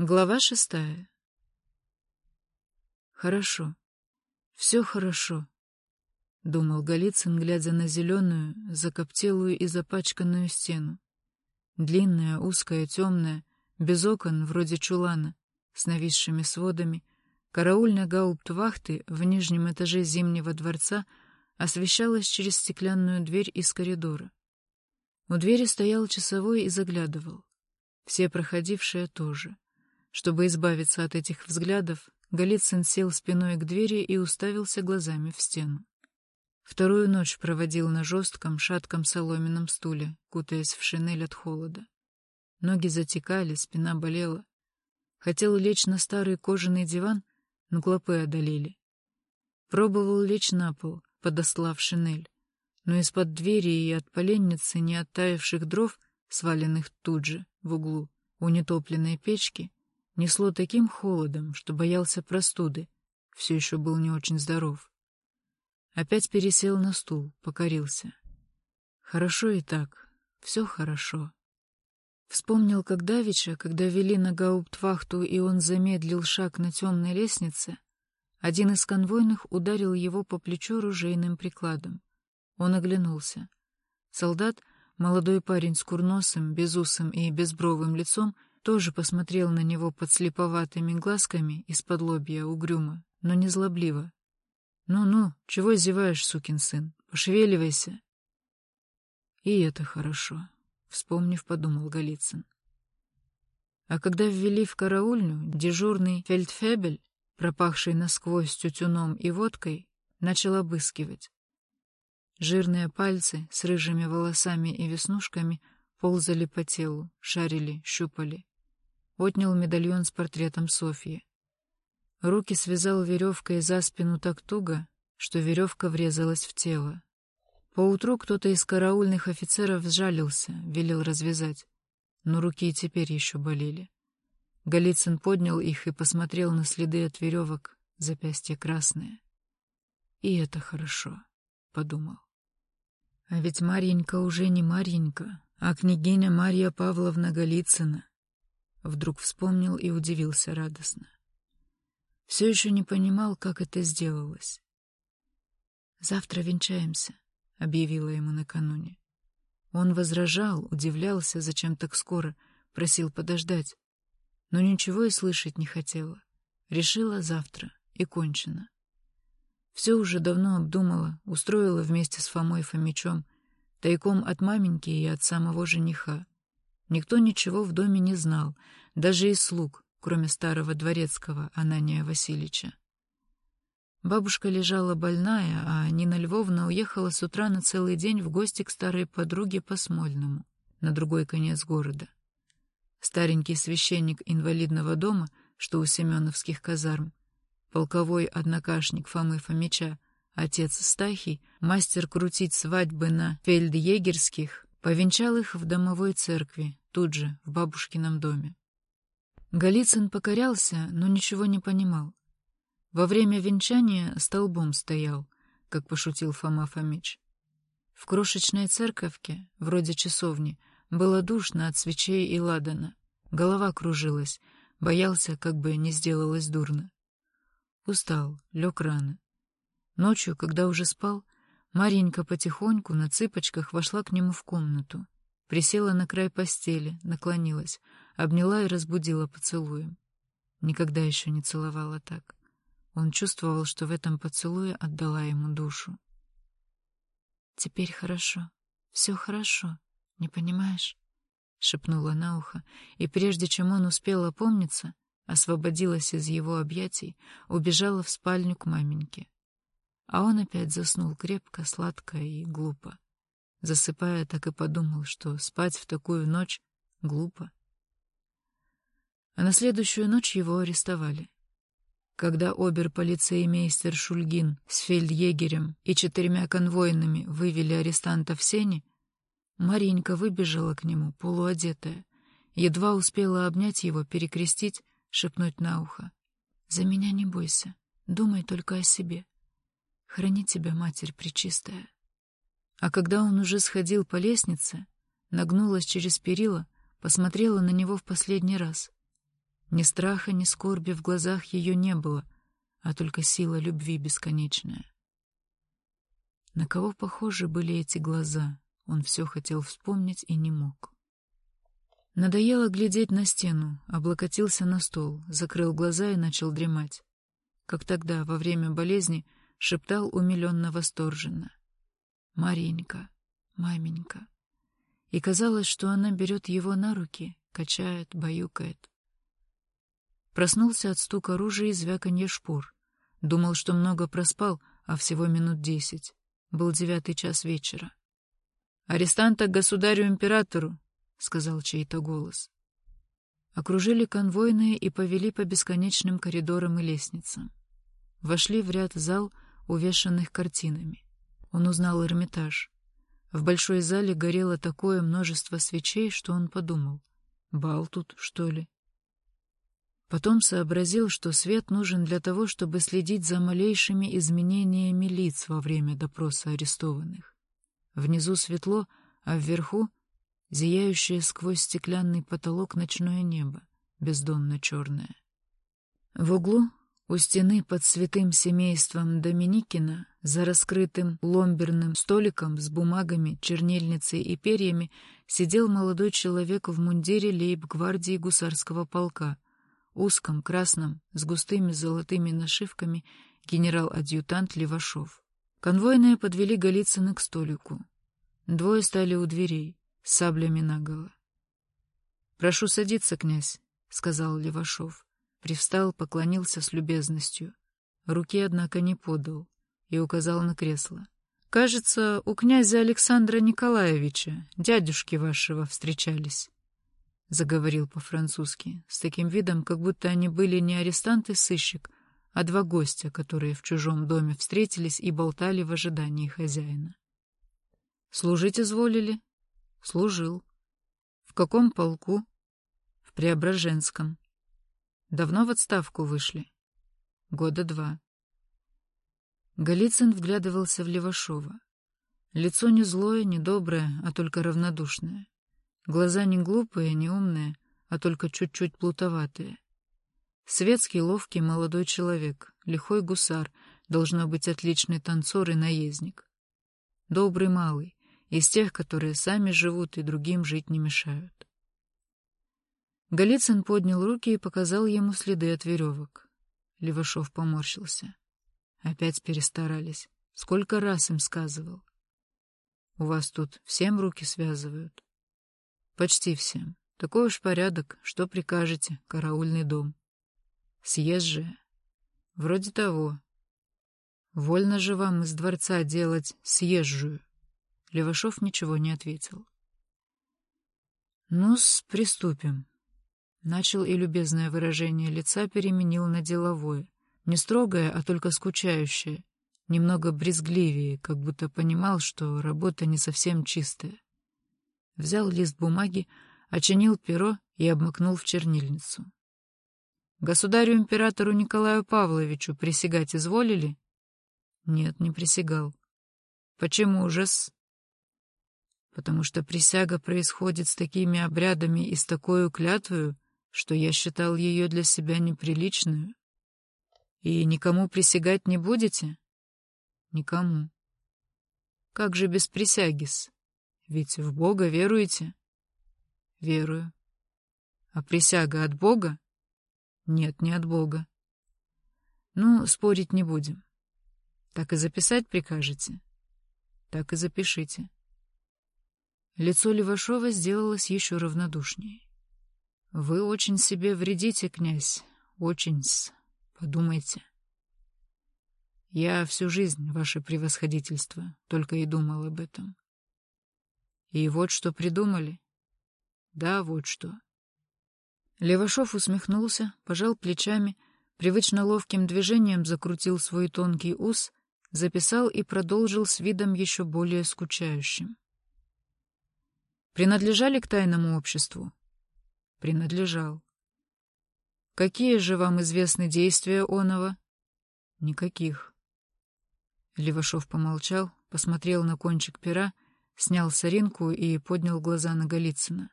Глава шестая. «Хорошо. Все хорошо», — думал Голицын, глядя на зеленую, закоптелую и запачканную стену. Длинная, узкая, темная, без окон, вроде чулана, с нависшими сводами, караульная гауптвахты в нижнем этаже Зимнего дворца освещалась через стеклянную дверь из коридора. У двери стоял часовой и заглядывал. Все проходившие тоже — чтобы избавиться от этих взглядов, Голицын сел спиной к двери и уставился глазами в стену. Вторую ночь проводил на жестком, шатком соломенном стуле, кутаясь в шинель от холода. Ноги затекали, спина болела. Хотел лечь на старый кожаный диван, но клопы одолели. Пробовал лечь на пол, подослав шинель, но из-под двери и от поленницы не оттаивших дров, сваленных тут же, в углу, у нетопленной печки, Несло таким холодом, что боялся простуды, все еще был не очень здоров. Опять пересел на стул, покорился. Хорошо и так, все хорошо. Вспомнил, как Давича, когда вели на гауптвахту, и он замедлил шаг на темной лестнице, один из конвойных ударил его по плечу ружейным прикладом. Он оглянулся. Солдат, молодой парень с курносым, безусым и безбровым лицом, тоже посмотрел на него под слеповатыми глазками из-под лобья угрюмо, но не злобливо. «Ну-ну, чего зеваешь, сукин сын? Пошевеливайся!» «И это хорошо», — вспомнив, подумал Голицын. А когда ввели в караульню, дежурный фельдфебель, пропахший насквозь тютюном и водкой, начал обыскивать. Жирные пальцы с рыжими волосами и веснушками ползали по телу, шарили, щупали отнял медальон с портретом Софьи. Руки связал веревкой за спину так туго, что веревка врезалась в тело. Поутру кто-то из караульных офицеров сжалился, велел развязать, но руки и теперь еще болели. Голицын поднял их и посмотрел на следы от веревок, запястья красные. «И это хорошо», — подумал. «А ведь Марьенька уже не Марьенька, а княгиня Марья Павловна Голицына. Вдруг вспомнил и удивился радостно. Все еще не понимал, как это сделалось. «Завтра венчаемся», — объявила ему накануне. Он возражал, удивлялся, зачем так скоро, просил подождать. Но ничего и слышать не хотела. Решила завтра, и кончено. Все уже давно обдумала, устроила вместе с Фомой Фомичом, тайком от маменьки и от самого жениха. Никто ничего в доме не знал, даже и слуг, кроме старого дворецкого Анания Васильевича. Бабушка лежала больная, а Нина Львовна уехала с утра на целый день в гости к старой подруге по Смольному, на другой конец города. Старенький священник инвалидного дома, что у Семеновских казарм, полковой однокашник Фомы Фомича, отец Стахий, мастер крутить свадьбы на фельдъегерских, повенчал их в домовой церкви, тут же, в бабушкином доме. Голицын покорялся, но ничего не понимал. Во время венчания столбом стоял, как пошутил Фома Фомич. В крошечной церковке, вроде часовни, было душно от свечей и ладана. Голова кружилась, боялся, как бы не сделалось дурно. Устал, лег рано. Ночью, когда уже спал, Маренька потихоньку на цыпочках вошла к нему в комнату. Присела на край постели, наклонилась, обняла и разбудила поцелуем. Никогда еще не целовала так. Он чувствовал, что в этом поцелуе отдала ему душу. «Теперь хорошо, все хорошо, не понимаешь?» — шепнула на ухо, и прежде чем он успел опомниться, освободилась из его объятий, убежала в спальню к маменьке. А он опять заснул крепко, сладко и глупо. Засыпая, так и подумал, что спать в такую ночь глупо. А на следующую ночь его арестовали. Когда обер-полицеймейстер Шульгин с фельдъегерем и четырьмя конвойными вывели арестанта в сени, Маринька выбежала к нему, полуодетая, едва успела обнять его, перекрестить, шепнуть на ухо. «За меня не бойся, думай только о себе. Храни тебя, Матерь Пречистая». А когда он уже сходил по лестнице, нагнулась через перила, посмотрела на него в последний раз. Ни страха, ни скорби в глазах ее не было, а только сила любви бесконечная. На кого похожи были эти глаза, он все хотел вспомнить и не мог. Надоело глядеть на стену, облокотился на стол, закрыл глаза и начал дремать. Как тогда, во время болезни, шептал умиленно восторженно. «Маренька, маменька». И казалось, что она берет его на руки, качает, баюкает. Проснулся от стука оружия и звяканья шпор. Думал, что много проспал, а всего минут десять. Был девятый час вечера. «Арестанта к государю-императору!» — сказал чей-то голос. Окружили конвойные и повели по бесконечным коридорам и лестницам. Вошли в ряд зал, увешанных картинами. Он узнал Эрмитаж. В большой зале горело такое множество свечей, что он подумал. Бал тут, что ли? Потом сообразил, что свет нужен для того, чтобы следить за малейшими изменениями лиц во время допроса арестованных. Внизу светло, а вверху зияющее сквозь стеклянный потолок ночное небо, бездонно черное. В углу, у стены под святым семейством Доминикина, за раскрытым ломберным столиком с бумагами, чернильницей и перьями, сидел молодой человек в мундире лейб-гвардии гусарского полка, узком, красном, с густыми золотыми нашивками генерал-адъютант Левашов. Конвойные подвели Голицына к столику. Двое стали у дверей с саблями наголо. — Прошу садиться, князь, — сказал Левашов. Привстал, поклонился с любезностью. Руки, однако, не подал и указал на кресло. — Кажется, у князя Александра Николаевича, дядюшки вашего, встречались. — заговорил по-французски, с таким видом, как будто они были не арестант и сыщик, а два гостя, которые в чужом доме встретились и болтали в ожидании хозяина. — Служить изволили? Служил. В каком полку? В Преображенском. Давно в отставку вышли? Года два. Голицын вглядывался в Левашова. Лицо не злое, не доброе, а только равнодушное. Глаза не глупые, не умные, а только чуть-чуть плутоватые. Светский, ловкий молодой человек, лихой гусар, должно быть отличный танцор и наездник. Добрый малый, из тех, которые сами живут и другим жить не мешают. Голицын поднял руки и показал ему следы от веревок. Левашов поморщился. Опять перестарались. Сколько раз им сказывал. У вас тут всем руки связывают? Почти всем. Такой уж порядок, что прикажете, караульный дом. Съезжая? Вроде того. Вольно же вам из дворца делать съезжую. Левашов ничего не ответил. «Ну-с, приступим». Начал и любезное выражение лица переменил на деловое. Не строгое, а только скучающее. Немного брезгливее, как будто понимал, что работа не совсем чистая. Взял лист бумаги, очинил перо и обмакнул в чернильницу. «Государю-императору Николаю Павловичу присягать изволили?» «Нет, не присягал». «Почему же-с?» потому что присяга происходит с такими обрядами и с такой клятвою, что я считал ее для себя неприличную. И никому присягать не будете? Никому. Как же без присягис? Ведь в Бога веруете? Верую. А присяга от Бога? Нет, не от Бога. Ну, спорить не будем. Так и записать прикажете? Так и запишите. Лицо Левашова сделалось еще равнодушнее. — Вы очень себе вредите, князь, очень-с. Подумайте. Я всю жизнь, ваше превосходительство, только и думал об этом. И вот что придумали. Да, вот что. Левашов усмехнулся, пожал плечами, привычно ловким движением закрутил свой тонкий ус, записал и продолжил с видом еще более скучающим. Принадлежали к тайному обществу? Принадлежал. Какие же вам известны действия оного? Никаких. Левашов помолчал, посмотрел на кончик пера, снял соринку и поднял глаза на Голицына.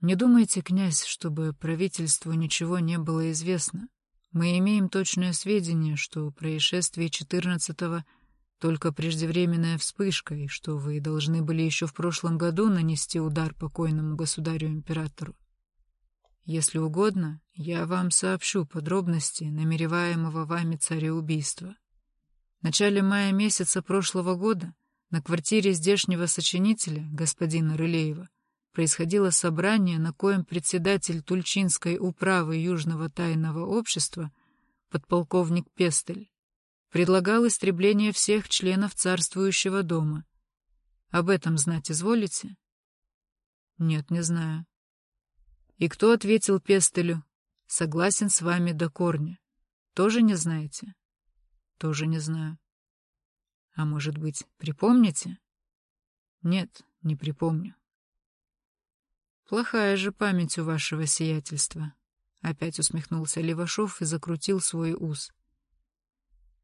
Не думайте, князь, чтобы правительству ничего не было известно. Мы имеем точное сведение, что происшествие 14-го только преждевременная вспышка, и что вы должны были еще в прошлом году нанести удар покойному государю-императору. Если угодно, я вам сообщу подробности намереваемого вами цареубийства. В начале мая месяца прошлого года на квартире здешнего сочинителя, господина Рылеева, происходило собрание, на коем председатель Тульчинской управы Южного тайного общества, подполковник Пестель, предлагал истребление всех членов царствующего дома. Об этом знать изволите? Нет, не знаю. И кто ответил Пестелю? Согласен с вами до корня. Тоже не знаете? Тоже не знаю. А может быть, припомните? Нет, не припомню. Плохая же память у вашего сиятельства. Опять усмехнулся Левашов и закрутил свой ус.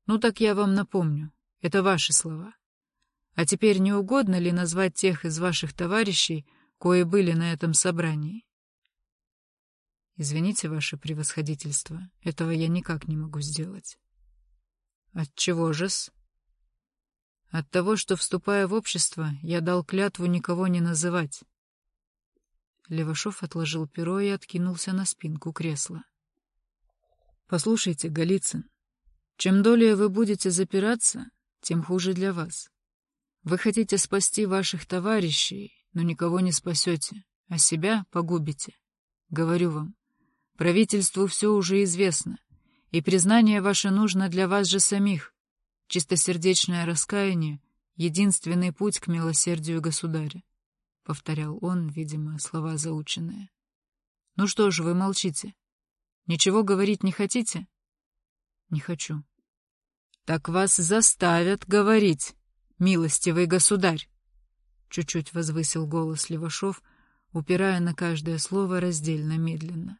Ну так я вам напомню. Это ваши слова. А теперь не угодно ли назвать тех из ваших товарищей, кои были на этом собрании? Извините, ваше превосходительство, этого я никак не могу сделать. От чего же-с? От того, что, вступая в общество, я дал клятву никого не называть. Левашов отложил перо и откинулся на спинку кресла. «Послушайте, Голицын, чем долее вы будете запираться, тем хуже для вас. Вы хотите спасти ваших товарищей, но никого не спасете, а себя погубите. Говорю вам, правительству все уже известно, и признание ваше нужно для вас же самих. Чистосердечное раскаяние — единственный путь к милосердию государя. — повторял он, видимо, слова заученные. — Ну что же вы молчите? Ничего говорить не хотите? — Не хочу. — Так вас заставят говорить, милостивый государь! Чуть-чуть возвысил голос Левашов, упирая на каждое слово раздельно медленно.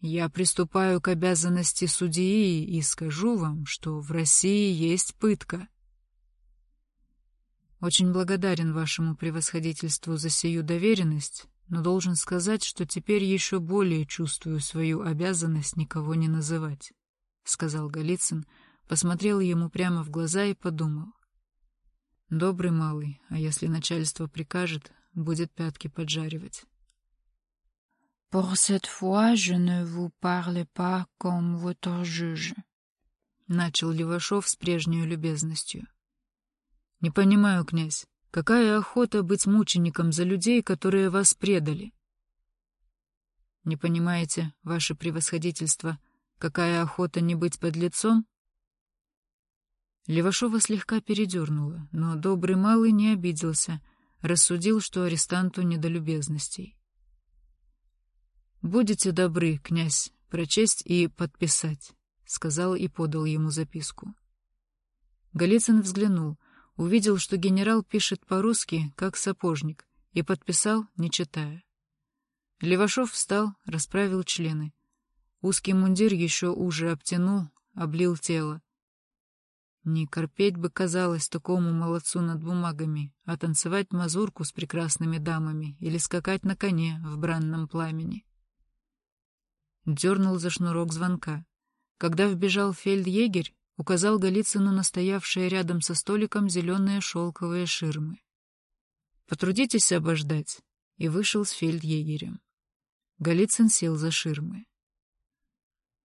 Я приступаю к обязанности судьи и скажу вам, что в России есть пытка. Очень благодарен вашему превосходительству за сию доверенность, но должен сказать, что теперь еще более чувствую свою обязанность никого не называть, — сказал Голицын, посмотрел ему прямо в глаза и подумал. Добрый малый, а если начальство прикажет, будет пятки поджаривать. «Pour cette fois, je ne vous parle pas comme votre juge», — начал Левашов с прежней любезностью. Не понимаю, князь, какая охота быть мучеником за людей, которые вас предали? Не понимаете, ваше превосходительство, какая охота не быть под лицом? Левашова слегка передернула, но добрый малый не обиделся, рассудил, что арестанту не до любезностей. «Будете добры, князь, прочесть и подписать», — сказал и подал ему записку. Голицын взглянул — увидел, что генерал пишет по-русски, как сапожник, и подписал, не читая. Левашов встал, расправил члены. Узкий мундир еще уже обтянул, облил тело. Не корпеть бы казалось такому молодцу над бумагами, а танцевать мазурку с прекрасными дамами или скакать на коне в бранном пламени. Дернул за шнурок звонка. Когда вбежал фельдъегерь, указал Голицыну на стоявшие рядом со столиком зеленые шелковые ширмы. «Потрудитесь обождать», и вышел с фельдъегерем. Голицын сел за ширмы.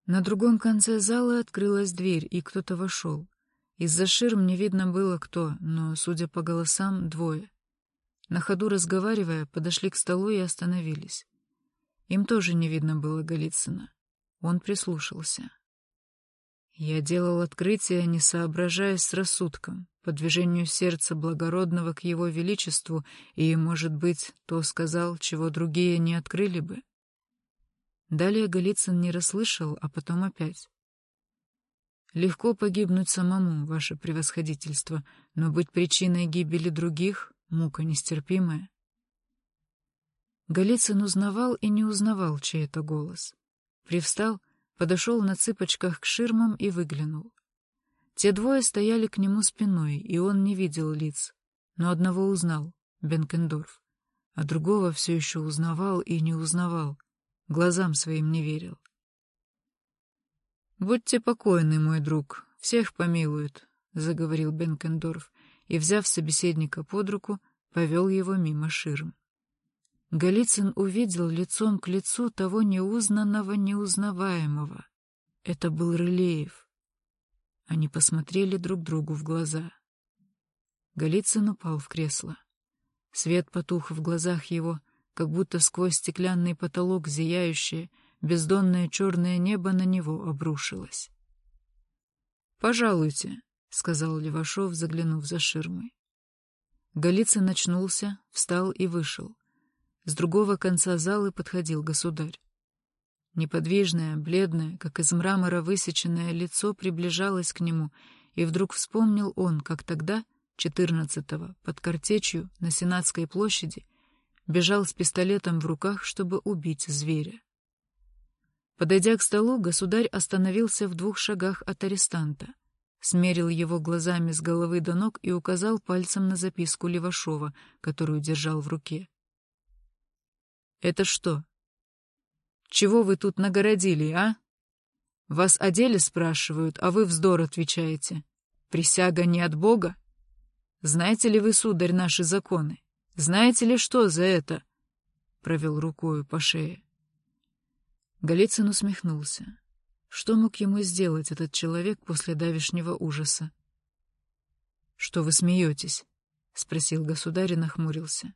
На другом конце зала открылась дверь, и кто-то вошел. Из-за ширм не видно было кто, но, судя по голосам, двое. На ходу разговаривая, подошли к столу и остановились. Им тоже не видно было Голицына. Он прислушался. Я делал открытие, не соображаясь с рассудком, по движению сердца благородного к его величеству, и, может быть, то сказал, чего другие не открыли бы. Далее Голицын не расслышал, а потом опять. Легко погибнуть самому, ваше превосходительство, но быть причиной гибели других — мука нестерпимая. Голицын узнавал и не узнавал чей-то голос. Привстал подошел на цыпочках к ширмам и выглянул. Те двое стояли к нему спиной, и он не видел лиц, но одного узнал — Бенкендорф, а другого все еще узнавал и не узнавал, глазам своим не верил. «Будьте покойны, мой друг, всех помилуют», — заговорил Бенкендорф, и, взяв собеседника под руку, повел его мимо ширм. Голицын увидел лицом к лицу того неузнанного, неузнаваемого. Это был Рылеев. Они посмотрели друг другу в глаза. Голицын упал в кресло. Свет потух в глазах его, как будто сквозь стеклянный потолок зияющее, бездонное черное небо на него обрушилось. «Пожалуйте», — сказал Левашов, заглянув за ширмой. Голицын начнулся, встал и вышел. С другого конца залы подходил государь. Неподвижное, бледное, как из мрамора высеченное лицо приближалось к нему, и вдруг вспомнил он, как тогда, четырнадцатого, под картечью на Сенатской площади, бежал с пистолетом в руках, чтобы убить зверя. Подойдя к столу, государь остановился в двух шагах от арестанта, смерил его глазами с головы до ног и указал пальцем на записку Левашова, которую держал в руке. «Это что, чего вы тут нагородили, а? Вас о деле спрашивают, а вы вздор отвечаете. Присяга не от Бога? Знаете ли вы, сударь, наши законы? Знаете ли, что за это?» Провел рукою по шее. Голицын усмехнулся. Что мог ему сделать этот человек после давешнего ужаса? — Что вы смеетесь? — спросил государь и нахмурился.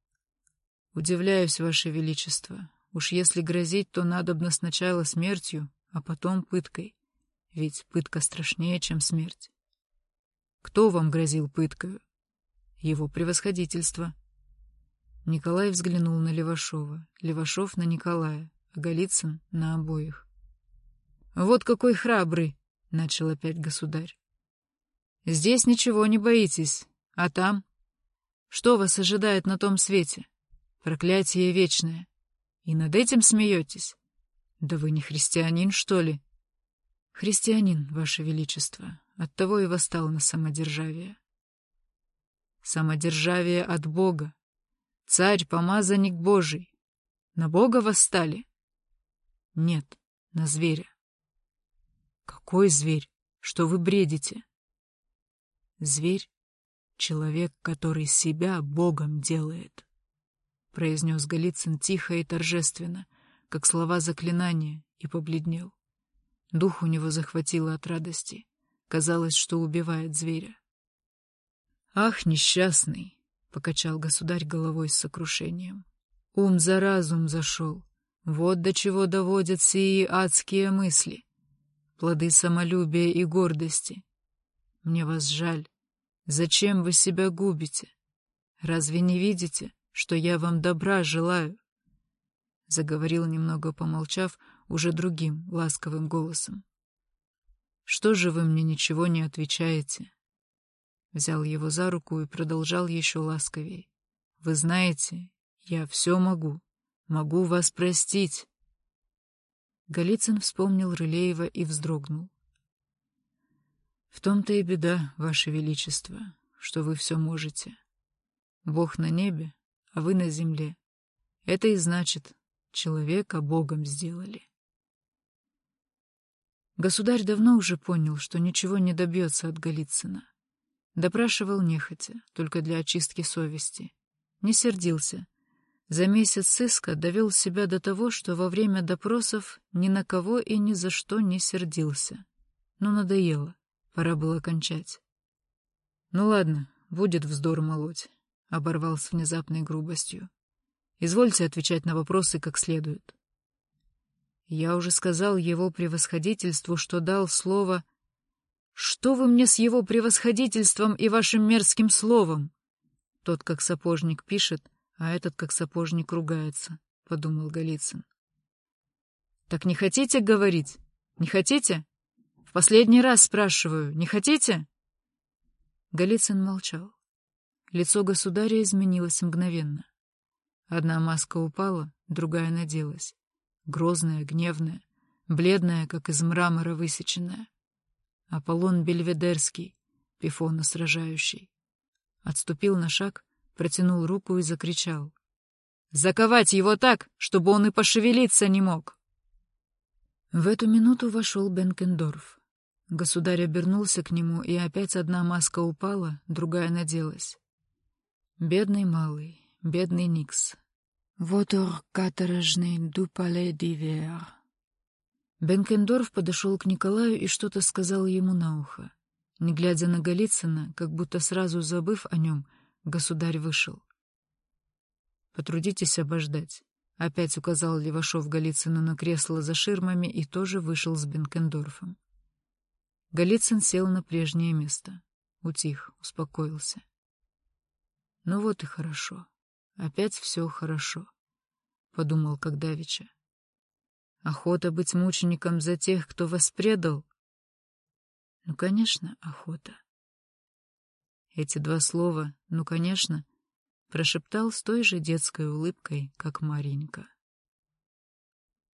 — Удивляюсь, Ваше Величество, Уж если грозить, то надобно сначала смертью, а потом пыткой. Ведь пытка страшнее, чем смерть. Кто вам грозил пыткою? Его превосходительство. Николай взглянул на Левашова, Левашов на Николая, а Голицын на обоих. «Вот какой храбрый!» — начал опять государь. «Здесь ничего не боитесь, а там? Что вас ожидает на том свете? Проклятие вечное. И над этим смеетесь? Да вы не христианин, что ли? Христианин, ваше величество, оттого и восстал на самодержавие. Самодержавие от Бога. Царь, помазанник Божий. На Бога восстали? Нет, на зверя. Какой зверь? Что вы бредите? Зверь — человек, который себя Богом делает. — произнес Голицын тихо и торжественно, как слова заклинания, и побледнел. Дух у него захватило от радости. Казалось, что убивает зверя. «Ах, несчастный!» — покачал государь головой с сокрушением. «Ум за разум зашел. Вот до чего доводят сии адские мысли. Плоды самолюбия и гордости. Мне вас жаль. Зачем вы себя губите? Разве не видите, что я вам добра желаю, — заговорил, немного помолчав, уже другим, ласковым голосом. — Что же вы мне ничего не отвечаете? Взял его за руку и продолжал еще ласковей. — Вы знаете, я все могу, могу вас простить. Голицын вспомнил Рылеева и вздрогнул. — В том-то и беда, Ваше Величество, что вы все можете. Бог на небе, а вы на земле. Это и значит, человека Богом сделали. Государь давно уже понял, что ничего не добьется от Голицына. Допрашивал нехотя, только для очистки совести. Не сердился. За месяц сыска довел себя до того, что во время допросов ни на кого и ни за что не сердился. Но надоело, пора было кончать. Ну ладно, будет вздор молоть. — оборвал с внезапной грубостью. «Извольте отвечать на вопросы как следует». Я уже сказал его превосходительству, что дал слово... «Что вы мне с его превосходительством и вашим мерзким словом?» Тот, как сапожник, пишет, а этот, как сапожник, ругается, — подумал Голицын. «Так не хотите говорить? Не хотите? В последний раз спрашиваю, не хотите?» Голицын молчал. Лицо государя изменилось мгновенно. Одна маска упала, другая наделась. Грозная, гневная, бледная, как из мрамора высеченная. Аполлон Бельведерский, пифона сражающий. Отступил на шаг, протянул руку и закричал. «Заковать его так, чтобы он и пошевелиться не мог!» В эту минуту вошел Бенкендорф. Государь обернулся к нему, и опять одна маска упала, другая наделась. Бедный малый, бедный Никс. «Вотор каторжный дупале дивер». Бенкендорф подошел к Николаю и что-то сказал ему на ухо. Не глядя на Голицына, как будто сразу забыв о нем, государь вышел. «Потрудитесь обождать», — опять указал Левашов Голицыну на кресло за ширмами и тоже вышел с Бенкендорфом. Голицын сел на прежнее место. Утих, успокоился. «Ну вот и хорошо. Опять все хорошо», — подумал Когдавича. «Охота быть мучеником за тех, кто вас предал, ну, конечно, охота. Эти два слова «ну, конечно» прошептал с той же детской улыбкой, как Маринька.